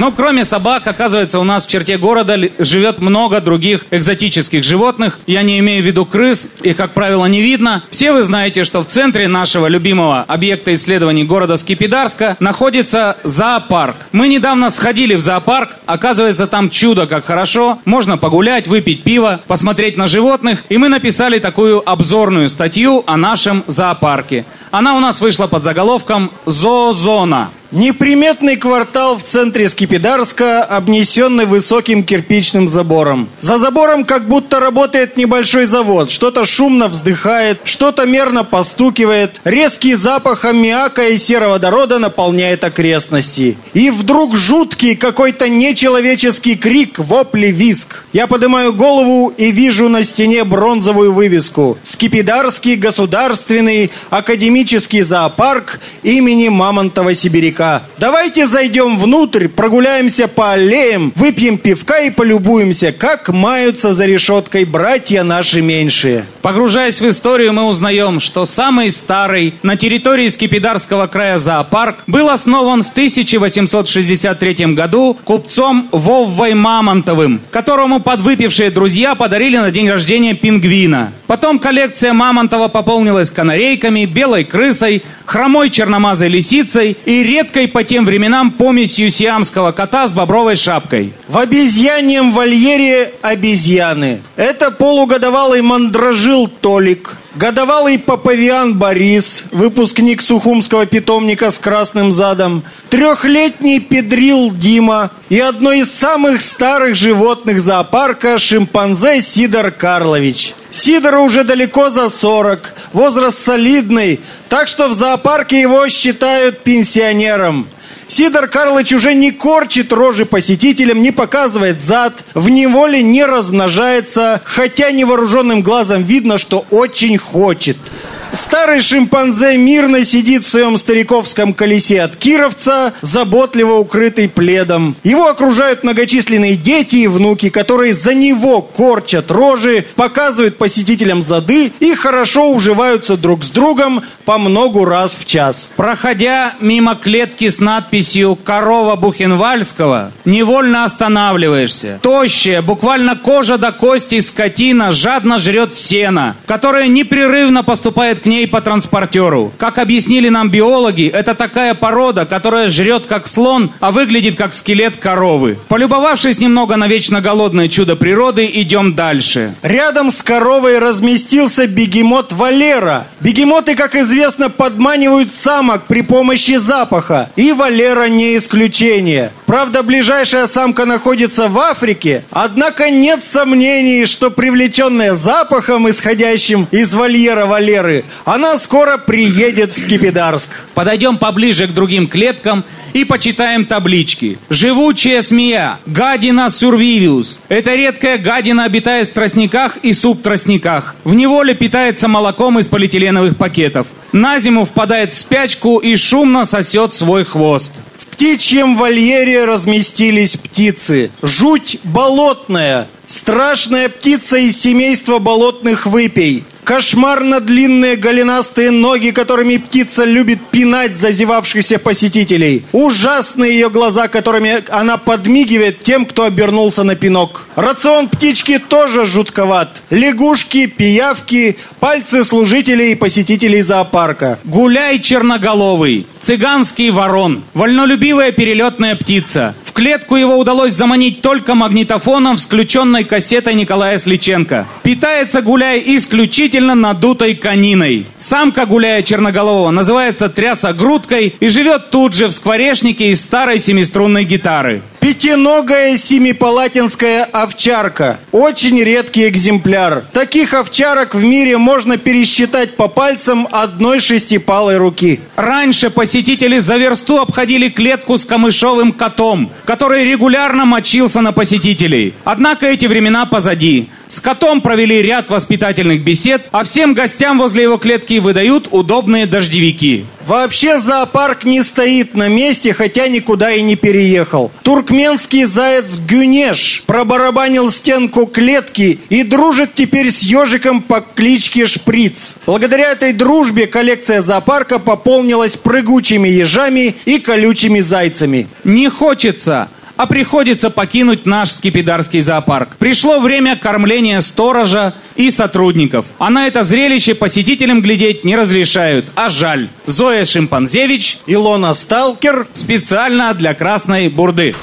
Но кроме собак, оказывается, у нас в черте города живет много других экзотических животных. Я не имею в виду крыс, их, как правило, не видно. Все вы знаете, что в центре нашего любимого объекта исследований города Скипидарска находится зоопарк. Мы недавно сходили в зоопарк. Оказывается, там чудо как хорошо. Можно погулять, выпить пиво, посмотреть на животных. И мы написали такую обзорную статью о нашем зоопарке. Она у нас вышла под заголовком «Зоозона». Неприметный квартал в центре Скипидарска, обнесенный высоким кирпичным забором. За забором как будто работает небольшой завод. Что-то шумно вздыхает, что-то мерно постукивает. Резкий запах аммиака и сероводорода наполняет окрестности. И вдруг жуткий какой-то нечеловеческий крик, вопли, виск. Я поднимаю голову и вижу на стене бронзовую вывеску. Скипидарский государственный академический зоопарк имени Мамонтова Сибиряка. Давайте зайдем внутрь, прогуляемся по аллеям, выпьем пивка и полюбуемся, как маются за решеткой братья наши меньшие. Погружаясь в историю, мы узнаем, что самый старый на территории Скипидарского края зоопарк был основан в 1863 году купцом Воввой Мамонтовым, которому подвыпившие друзья подарили на день рождения пингвина. Потом коллекция Мамонтова пополнилась канарейками, белой крысой, хромой черномазой лисицей и редкой по тем временам помесью сиамского кота с бобровой шапкой. В обезьяньем вольере обезьяны. Это полугодовалый мандражил Толик. Годовалый папавиан Борис, выпускник Сухумского питомника с красным задом, трехлетний педрил Дима и одно из самых старых животных зоопарка шимпанзе Сидор Карлович. Сидору уже далеко за 40, возраст солидный, так что в зоопарке его считают пенсионером. Сидор Карлович уже не корчит рожи посетителям, не показывает зад, в неволе не размножается, хотя невооруженным глазом видно, что очень хочет. Старый шимпанзе мирно сидит в своем стариковском колесе от Кировца, заботливо укрытый пледом. Его окружают многочисленные дети и внуки, которые за него корчат рожи, показывают посетителям зады и хорошо уживаются друг с другом по многу раз в час. Проходя мимо клетки с надписью «Корова Бухенвальского», невольно останавливаешься. Тощая, буквально кожа до кости скотина жадно жрет сено, которое непрерывно поступает к ней по транспортеру. Как объяснили нам биологи, это такая порода, которая жрет как слон, а выглядит как скелет коровы. Полюбовавшись немного на вечно голодное чудо природы, идем дальше. Рядом с коровой разместился бегемот Валера. Бегемоты, как известно, подманивают самок при помощи запаха. И Валера не исключение. Правда, ближайшая самка находится в Африке. Однако нет сомнений, что привлеченная запахом, исходящим из вольера Валеры, она скоро приедет в Скипидарск. Подойдем поближе к другим клеткам и почитаем таблички. Живучая змея, гадина сурвивиус. Эта редкая гадина обитает в тростниках и субтростниках. В неволе питается молоком из полиэтиленовых пакетов. На зиму впадает в спячку и шумно сосет свой хвост. Птичьем вольере разместились птицы. Жуть болотная. Страшная птица из семейства болотных выпей. Кошмарно длинные голенастые ноги, которыми птица любит пинать зазевавшихся посетителей. Ужасные ее глаза, которыми она подмигивает тем, кто обернулся на пинок. Рацион птички тоже жутковат. Лягушки, пиявки, пальцы служителей и посетителей зоопарка. Гуляй черноголовый, цыганский ворон, вольнолюбивая перелетная птица. В клетку его удалось заманить только магнитофоном с включенной кассетой Николая Сличенко. Питается гуляй исключительно надутой кониной. Самка гуляя черноголового называется трясогрудкой и живет тут же в скворечнике из старой семиструнной гитары. Пятиногая семипалатинская овчарка. Очень редкий экземпляр. Таких овчарок в мире можно пересчитать по пальцам одной шестипалой руки. Раньше посетители за версту обходили клетку с камышовым котом, который регулярно мочился на посетителей. Однако эти времена позади. С котом провели ряд воспитательных бесед, а всем гостям возле его клетки выдают удобные дождевики. Вообще зоопарк не стоит на месте, хотя никуда и не переехал. Туркменский заяц Гюнеш пробарабанил стенку клетки и дружит теперь с ежиком по кличке Шприц. Благодаря этой дружбе коллекция зоопарка пополнилась прыгучими ежами и колючими зайцами. Не хочется, а приходится покинуть наш скипидарский зоопарк. Пришло время кормления сторожа и сотрудников. А на это зрелище посетителям глядеть не разрешают. А жаль. Зоя Шимпанзевич Илона Сталкер. специально для Красной Бурды.